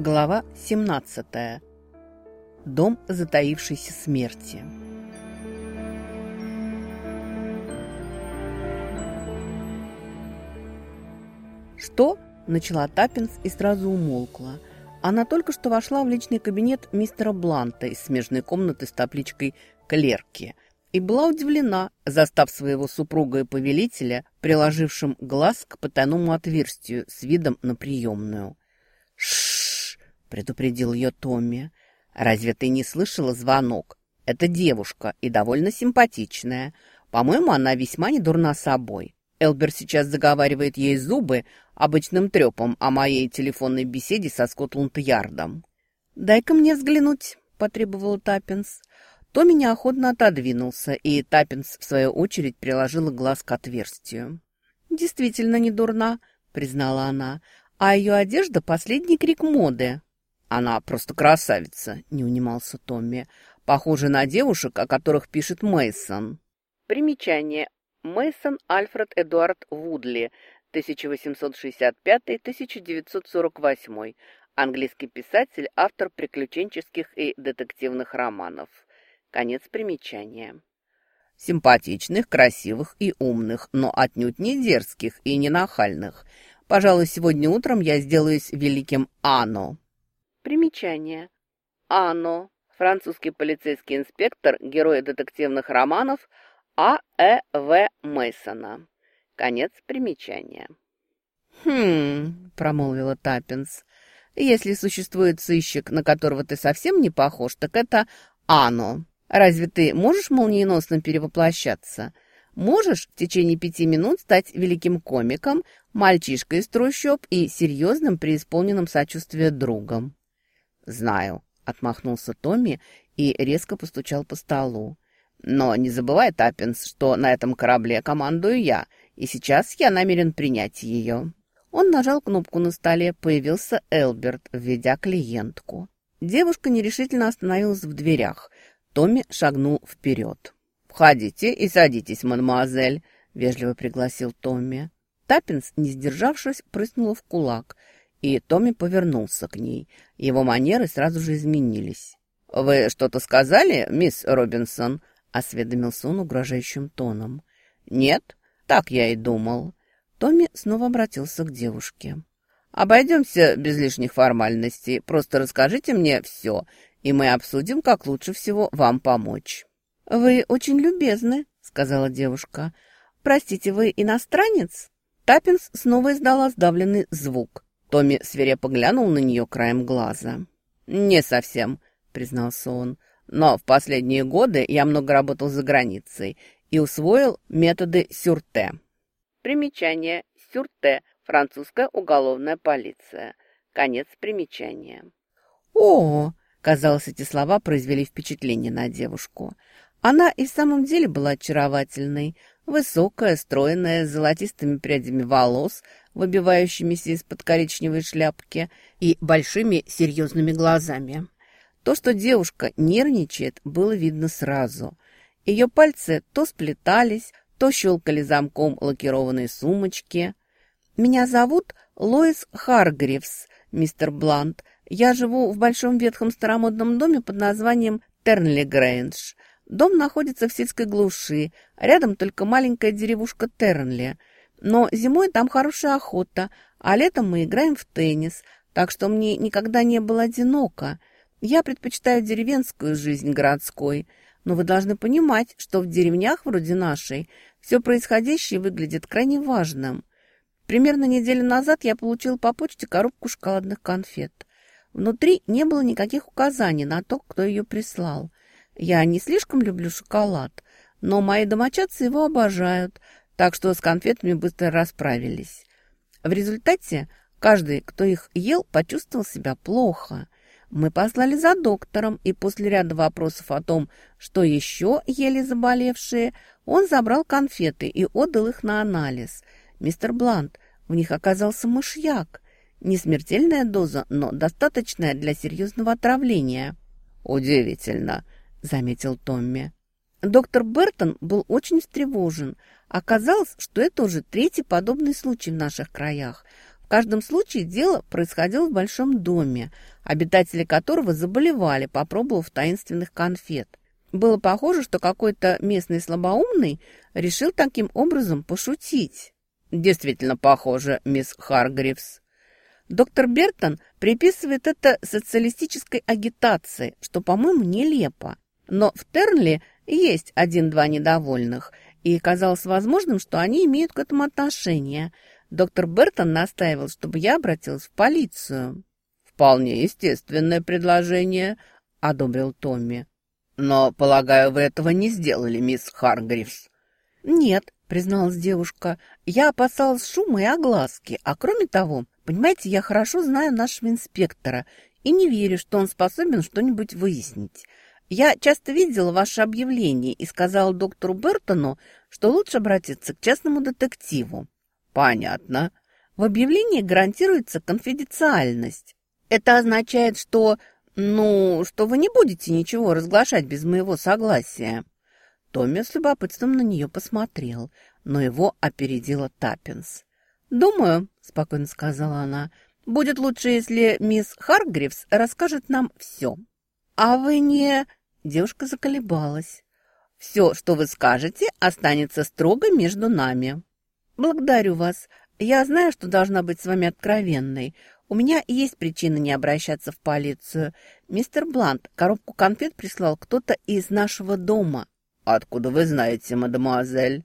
Глава 17. Дом затаившейся смерти. «Что?» – начала Таппинс и сразу умолкла. Она только что вошла в личный кабинет мистера Бланта из смежной комнаты с табличкой «Клерки» и была удивлена, застав своего супруга и повелителя, приложившим глаз к потайному отверстию с видом на приемную. «Ш предупредил ее Томми. «Разве ты не слышала звонок? Это девушка и довольно симпатичная. По-моему, она весьма недурна собой. Элберт сейчас заговаривает ей зубы обычным трепом о моей телефонной беседе со Скотланд-Ярдом». «Дай-ка мне взглянуть», — потребовал Таппенс. Томми неохотно отодвинулся, и Таппенс, в свою очередь, приложила глаз к отверстию. «Действительно недурна», — признала она, — «а ее одежда — последний крик моды». «Она просто красавица», — не унимался Томми. «Похожа на девушек, о которых пишет Мейсон. Примечание. Мейсон Альфред Эдуард Вудли, 1865-1948. Английский писатель, автор приключенческих и детективных романов. Конец примечания. Симпатичных, красивых и умных, но отнюдь не дерзких и не нахальных. Пожалуй, сегодня утром я сделаюсь великим Ано. Примечание. Ано. Французский полицейский инспектор, герой детективных романов А. Э. В. Мейсона. Конец примечания. «Хм...» – промолвила Таппинс. «Если существует сыщик, на которого ты совсем не похож, так это Ано. Разве ты можешь молниеносно перевоплощаться? Можешь в течение пяти минут стать великим комиком, мальчишкой из трущоб и серьезным преисполненным сочувствия другом?» «Знаю», — отмахнулся Томми и резко постучал по столу. «Но не забывай, Таппинс, что на этом корабле командую я, и сейчас я намерен принять ее». Он нажал кнопку на столе, появился Элберт, введя клиентку. Девушка нерешительно остановилась в дверях. Томми шагнул вперед. «Входите и садитесь, мадемуазель», — вежливо пригласил Томми. Таппинс, не сдержавшись, прыснула в кулак — и Томми повернулся к ней. Его манеры сразу же изменились. «Вы что-то сказали, мисс Робинсон?» — осведомился он угрожающим тоном. «Нет, так я и думал». Томми снова обратился к девушке. «Обойдемся без лишних формальностей. Просто расскажите мне все, и мы обсудим, как лучше всего вам помочь». «Вы очень любезны», — сказала девушка. «Простите, вы иностранец?» Таппинс снова издала сдавленный звук. Томми свирепо глянул на нее краем глаза. «Не совсем», — признался он. «Но в последние годы я много работал за границей и усвоил методы сюрте». Примечание. Сюрте. Французская уголовная полиция. Конец примечания. «О!» — казалось, эти слова произвели впечатление на девушку. Она и в самом деле была очаровательной. Высокая, стройная, с золотистыми прядями волос, выбивающимися из-под коричневой шляпки, и большими серьезными глазами. То, что девушка нервничает, было видно сразу. Ее пальцы то сплетались, то щелкали замком лакированной сумочки. «Меня зовут Лоис Харгривс, мистер Блант. Я живу в большом ветхом старомодном доме под названием Тернли Грэндж. Дом находится в сельской глуши, рядом только маленькая деревушка Тернли. Но зимой там хорошая охота, а летом мы играем в теннис, так что мне никогда не было одиноко. Я предпочитаю деревенскую жизнь городской, но вы должны понимать, что в деревнях вроде нашей все происходящее выглядит крайне важным. Примерно неделю назад я получил по почте коробку шоколадных конфет. Внутри не было никаких указаний на то, кто ее прислал. Я не слишком люблю шоколад, но мои домочадцы его обожают, так что с конфетами быстро расправились. В результате каждый, кто их ел, почувствовал себя плохо. Мы послали за доктором, и после ряда вопросов о том, что еще ели заболевшие, он забрал конфеты и отдал их на анализ. Мистер Блант, в них оказался мышьяк. Не смертельная доза, но достаточная для серьезного отравления. «Удивительно», — заметил Томми. Доктор Бертон был очень встревожен. Оказалось, что это уже третий подобный случай в наших краях. В каждом случае дело происходило в большом доме, обитатели которого заболевали, попробовав таинственных конфет. Было похоже, что какой-то местный слабоумный решил таким образом пошутить. Действительно похоже, мисс Харгривс. Доктор Бертон приписывает это социалистической агитации, что, по-моему, нелепо. Но в Тернли есть один-два недовольных, и казалось возможным, что они имеют к этому отношение. Доктор Бертон настаивал, чтобы я обратилась в полицию. «Вполне естественное предложение», — одобрил Томми. «Но, полагаю, вы этого не сделали, мисс Харгривс». «Нет», — призналась девушка, — «я опасалась шума и огласки, а кроме того, Понимаете, я хорошо знаю нашего инспектора и не верю, что он способен что-нибудь выяснить. Я часто видела ваше объявление и сказала доктору Бертону, что лучше обратиться к частному детективу. Понятно. В объявлении гарантируется конфиденциальность. Это означает, что, ну, что вы не будете ничего разглашать без моего согласия. Томми с любопытством на нее посмотрел, но его опередила Таппинс. «Думаю», — спокойно сказала она, — «будет лучше, если мисс Харгривс расскажет нам все». «А вы не...» — девушка заколебалась. «Все, что вы скажете, останется строго между нами». «Благодарю вас. Я знаю, что должна быть с вами откровенной. У меня есть причина не обращаться в полицию. Мистер Блант, коробку конфет прислал кто-то из нашего дома». «Откуда вы знаете, мадемуазель?»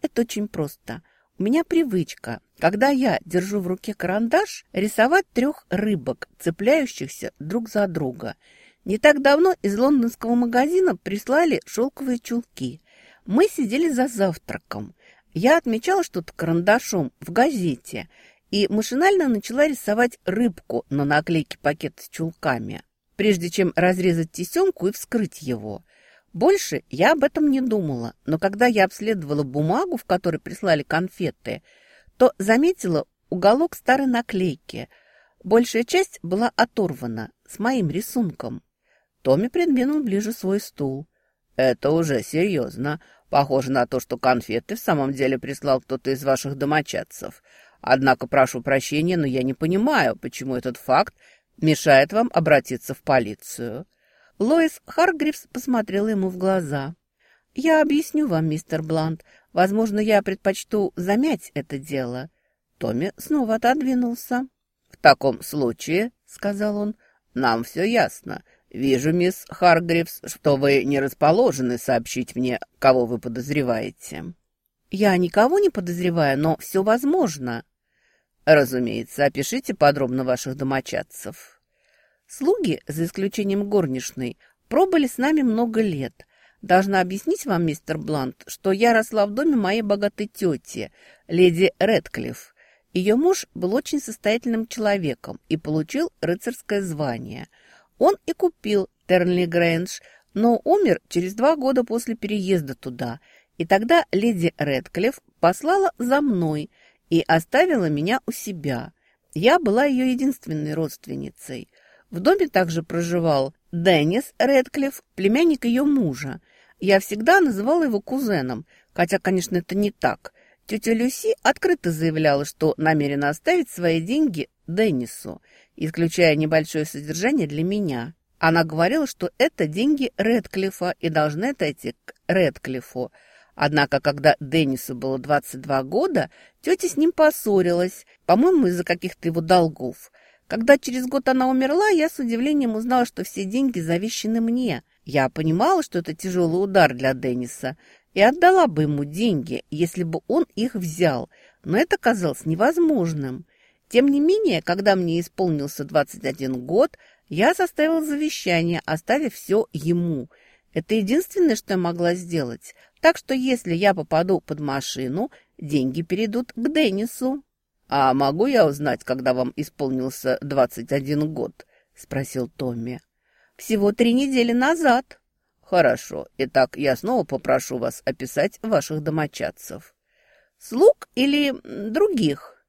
«Это очень просто. У меня привычка, когда я держу в руке карандаш, рисовать трех рыбок, цепляющихся друг за друга. Не так давно из лондонского магазина прислали шелковые чулки. Мы сидели за завтраком. Я отмечала что-то карандашом в газете и машинально начала рисовать рыбку на наклейке пакета с чулками, прежде чем разрезать тесемку и вскрыть его. Больше я об этом не думала, но когда я обследовала бумагу, в которой прислали конфеты, то заметила уголок старой наклейки. Большая часть была оторвана с моим рисунком. Томми придвинул ближе свой стул. «Это уже серьезно. Похоже на то, что конфеты в самом деле прислал кто-то из ваших домочадцев. Однако прошу прощения, но я не понимаю, почему этот факт мешает вам обратиться в полицию». Лоис Харгривс посмотрела ему в глаза. «Я объясню вам, мистер Блант. Возможно, я предпочту замять это дело». Томми снова отодвинулся. «В таком случае, — сказал он, — нам все ясно. Вижу, мисс Харгривс, что вы не расположены сообщить мне, кого вы подозреваете». «Я никого не подозреваю, но все возможно». «Разумеется, опишите подробно ваших домочадцев». Слуги, за исключением горничной, пробыли с нами много лет. Должна объяснить вам, мистер Блант, что я росла в доме моей богатой тети, леди Редклифф. Ее муж был очень состоятельным человеком и получил рыцарское звание. Он и купил Тернли Грэндж, но умер через два года после переезда туда. И тогда леди Редклифф послала за мной и оставила меня у себя. Я была ее единственной родственницей. В доме также проживал Деннис Редклифф, племянник ее мужа. Я всегда называла его кузеном, хотя, конечно, это не так. Тетя Люси открыто заявляла, что намерена оставить свои деньги Деннису, исключая небольшое содержание для меня. Она говорила, что это деньги Редклифа и должны отойти к Редклифу. Однако, когда Деннису было 22 года, тетя с ним поссорилась, по-моему, из-за каких-то его долгов – когда через год она умерла, я с удивлением узнала, что все деньги завещены мне. Я понимала, что это тяжелый удар для Денниса, и отдала бы ему деньги, если бы он их взял, но это казалось невозможным. Тем не менее, когда мне исполнился 21 год, я составила завещание, оставив все ему. Это единственное, что я могла сделать. Так что если я попаду под машину, деньги перейдут к Деннису. «А могу я узнать, когда вам исполнился 21 год?» — спросил Томми. «Всего три недели назад». «Хорошо. Итак, я снова попрошу вас описать ваших домочадцев». «Слуг или других?»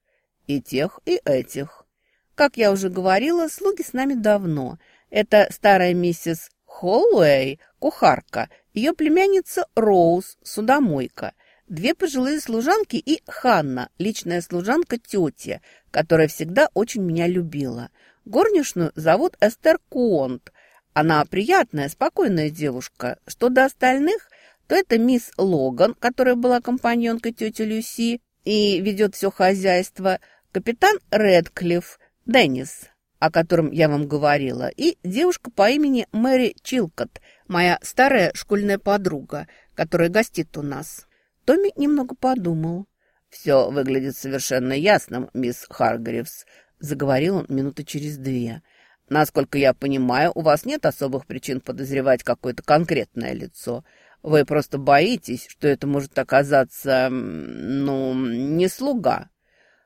«И тех, и этих». «Как я уже говорила, слуги с нами давно. Это старая миссис Холлуэй, кухарка, ее племянница Роуз, судомойка, две пожилые служанки и Ханна, личная служанка тети, которая всегда очень меня любила. Горничную зовут Эстер Конт. Она приятная, спокойная девушка. Что до остальных, то это мисс Логан, которая была компаньонкой тети Люси и ведет все хозяйство, капитан Редклифф, Деннис, о котором я вам говорила, и девушка по имени Мэри Чилкот, моя старая школьная подруга, которая гостит у нас. Томми немного подумал. «Все выглядит совершенно ясным, мисс Харгривс», — заговорил он минуты через две. «Насколько я понимаю, у вас нет особых причин подозревать какое-то конкретное лицо. Вы просто боитесь, что это может оказаться, ну, не слуга».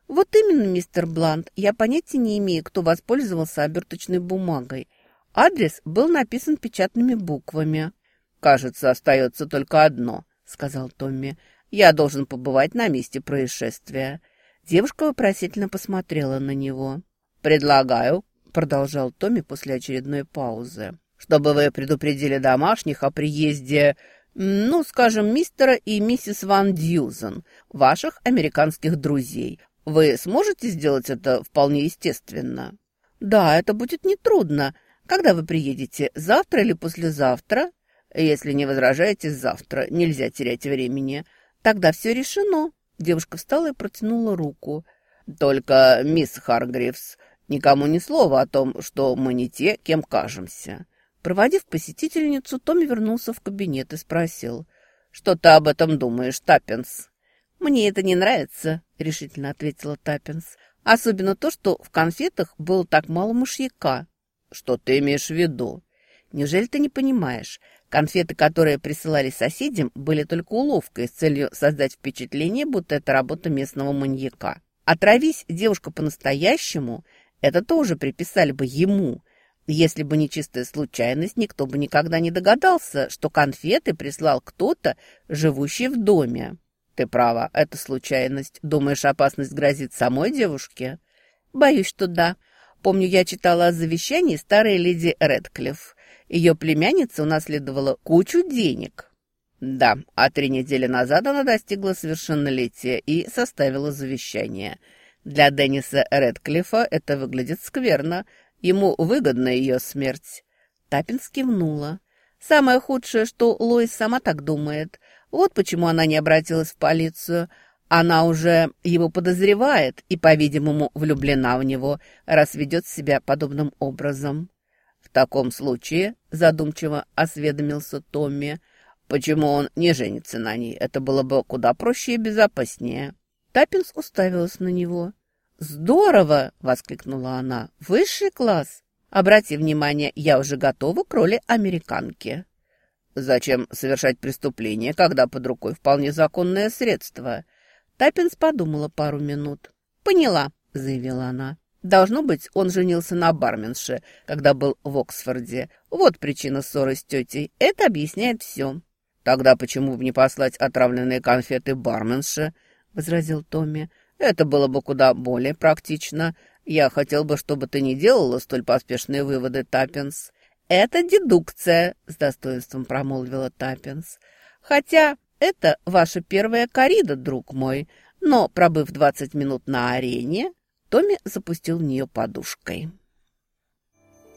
«Вот именно, мистер Блант, я понятия не имею, кто воспользовался оберточной бумагой. Адрес был написан печатными буквами». «Кажется, остается только одно», — сказал Томми. «Я должен побывать на месте происшествия». Девушка вопросительно посмотрела на него. «Предлагаю», — продолжал Томми после очередной паузы, «чтобы вы предупредили домашних о приезде, ну, скажем, мистера и миссис Ван Дьюзен, ваших американских друзей. Вы сможете сделать это вполне естественно? Да, это будет нетрудно. Когда вы приедете? Завтра или послезавтра? Если не возражаете, завтра. Нельзя терять времени. Тогда все решено. Девушка встала и протянула руку. Только, мисс Харгривс, никому ни слова о том, что мы не те, кем кажемся. Проводив посетительницу, Томми вернулся в кабинет и спросил. «Что ты об этом думаешь, Таппинс?» «Мне это не нравится», — решительно ответила Таппинс. «Особенно то, что в конфетах было так мало мышьяка». «Что ты имеешь в виду?» «Неужели ты не понимаешь? Конфеты, которые присылали соседям, были только уловкой с целью создать впечатление, будто это работа местного маньяка. Отравись девушка по-настоящему, это тоже приписали бы ему. Если бы не чистая случайность, никто бы никогда не догадался, что конфеты прислал кто-то, живущий в доме». «Ты права, это случайность. Думаешь, опасность грозит самой девушке?» «Боюсь, что да. Помню, я читала о завещании старой леди Редклифф. Ее племянница унаследовала кучу денег». «Да, а три недели назад она достигла совершеннолетия и составила завещание. Для Денниса Редклиффа это выглядит скверно. Ему выгодна ее смерть». Таппин кивнула. «Самое худшее, что Лоис сама так думает». Вот почему она не обратилась в полицию. Она уже его подозревает и, по-видимому, влюблена в него, раз ведет себя подобным образом. В таком случае, задумчиво осведомился Томми, почему он не женится на ней. Это было бы куда проще и безопаснее. Таппинс уставилась на него. «Здорово!» — воскликнула она. «Высший класс! Обрати внимание, я уже готова к роли американки». Зачем совершать преступление, когда под рукой вполне законное средство? Таппинс подумала пару минут. «Поняла», — заявила она. «Должно быть, он женился на барменше, когда был в Оксфорде. Вот причина ссоры с тетей. Это объясняет все». «Тогда почему бы не послать отравленные конфеты барменше?» — возразил Томми. «Это было бы куда более практично. Я хотел бы, чтобы ты не делала столь поспешные выводы, Таппинс. «Это дедукция», — с достоинством промолвила Таппинс. «Хотя это ваша первая корида, друг мой, но, пробыв двадцать минут на арене, Томми запустил в нее подушкой».